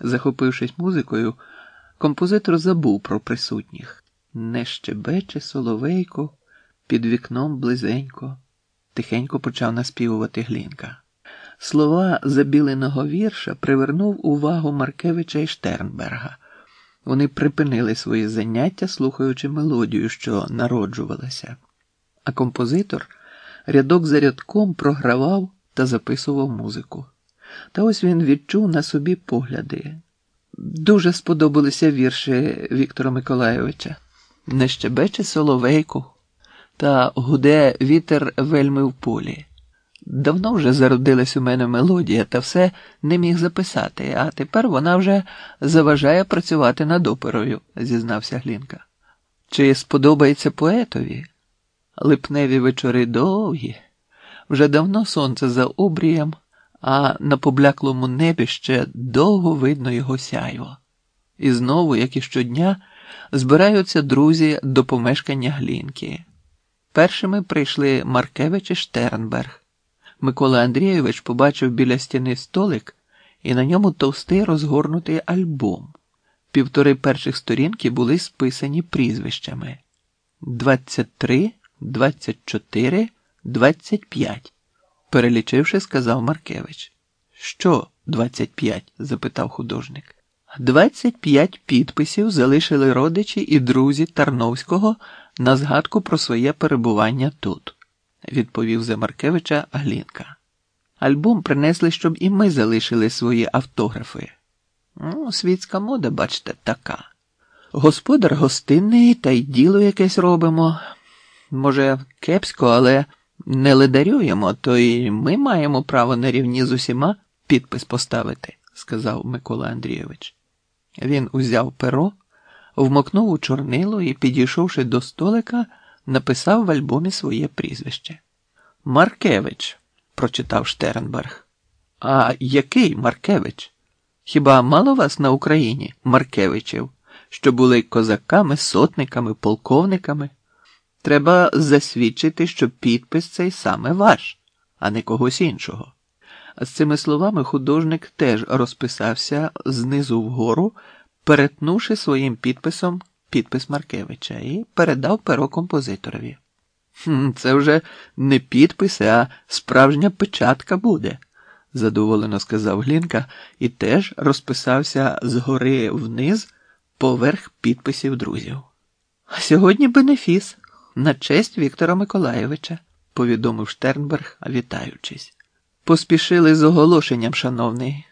Захопившись музикою, композитор забув про присутніх. Не щебече соловейко, під вікном близенько, тихенько почав наспівувати Глінка. Слова забіленого вірша привернув увагу Маркевича і Штернберга. Вони припинили свої заняття, слухаючи мелодію, що народжувалася, а композитор рядок за рядком програвав та записував музику. Та ось він відчув на собі погляди. Дуже сподобалися вірші Віктора Миколайовича. Не щебече соловейку, та гуде вітер вельми в полі. Давно вже зародилась у мене мелодія, та все не міг записати, а тепер вона вже заважає працювати над оперою, зізнався Глінка. Чи сподобається поетові? Липневі вечори довгі, вже давно сонце за обрієм, а на побляклому небі ще довго видно його сяйво. І знову, як і щодня, збираються друзі до помешкання Глінки. Першими прийшли Маркевич і Штернберг. Микола Андрійович побачив біля стіни столик і на ньому товстий розгорнутий альбом. Півтори перших сторінки були списані прізвищами: 23, 24, 25. Перелічивши, сказав Маркевич. Що 25? запитав художник. 25 підписів залишили родичі і друзі Тарновського на згадку про своє перебування тут, відповів за Маркевича Глінка. Альбом принесли, щоб і ми залишили свої автографи. Ну, Світська мода, бачите, така. Господар гостинний, та й діло якесь робимо. Може, кепсько, але не ледарюємо, то й ми маємо право на рівні з усіма підпис поставити, сказав Микола Андрійович. Він узяв перо, вмокнув у чорнило і, підійшовши до столика, написав в альбомі своє прізвище. Маркевич, прочитав Штернберг. А який Маркевич? Хіба мало вас на Україні, Маркевичів, що були козаками, сотниками, полковниками? Треба засвідчити, що підпис цей саме ваш, а не когось іншого. З цими словами художник теж розписався знизу вгору, перетнувши своїм підписом підпис Маркевича і передав перо композиторові. Це вже не підпис, а справжня печатка буде, задоволено сказав Глінка і теж розписався згори вниз поверх підписів друзів. Сьогодні бенефіс на честь Віктора Миколаєвича, повідомив Штернберг, вітаючись. Поспішили з оголошенням, шановний.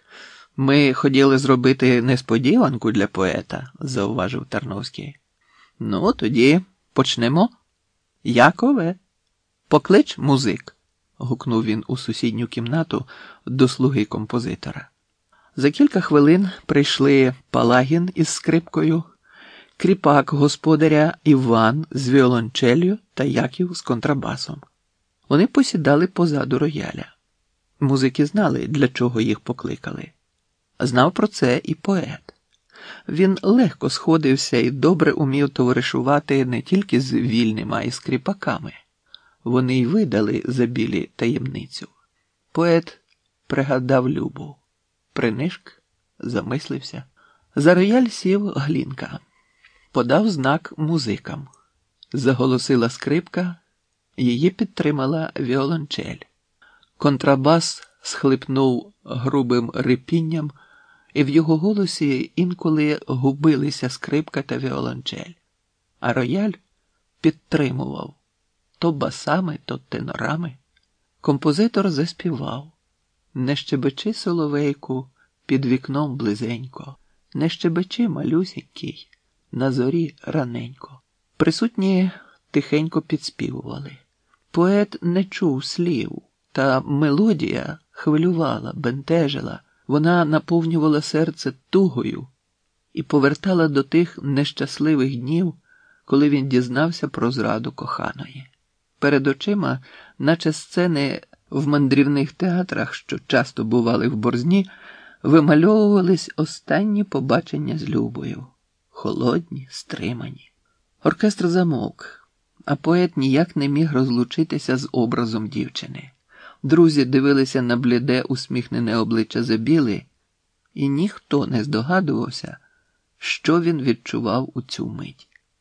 Ми хотіли зробити несподіванку для поета, зауважив Тарновський. Ну, тоді почнемо. Якове, поклич музик, гукнув він у сусідню кімнату до слуги композитора. За кілька хвилин прийшли Палагін із скрипкою, кріпак господаря Іван з віолончелью та Яків з контрабасом. Вони посідали позаду рояля. Музики знали, для чого їх покликали. Знав про це і поет. Він легко сходився і добре умів товаришувати не тільки з вільними, а й з кріпаками. Вони й видали за білі таємницю. Поет пригадав Любу, принишк, замислився. За рояль сів Глінка, подав знак музикам. Заголосила скрипка, її підтримала віолончель. Контрабас схлипнув грубим рипінням, і в його голосі інколи губилися скрипка та віолончель, а рояль підтримував то басами, то тенорами. Композитор заспівав Не щебечи соловейку під вікном близенько, не щебечи малюсінький, на зорі раненько. Присутні тихенько підспівували. Поет не чув слів. Та мелодія хвилювала, бентежила, вона наповнювала серце тугою і повертала до тих нещасливих днів, коли він дізнався про зраду коханої. Перед очима, наче сцени в мандрівних театрах, що часто бували в борзні, вимальовувались останні побачення з Любою, холодні, стримані. Оркестр замовк, а поет ніяк не міг розлучитися з образом дівчини. Друзі дивилися на бліде, усміхнене обличчя Забіли і ніхто не здогадувався, що він відчував у цю мить.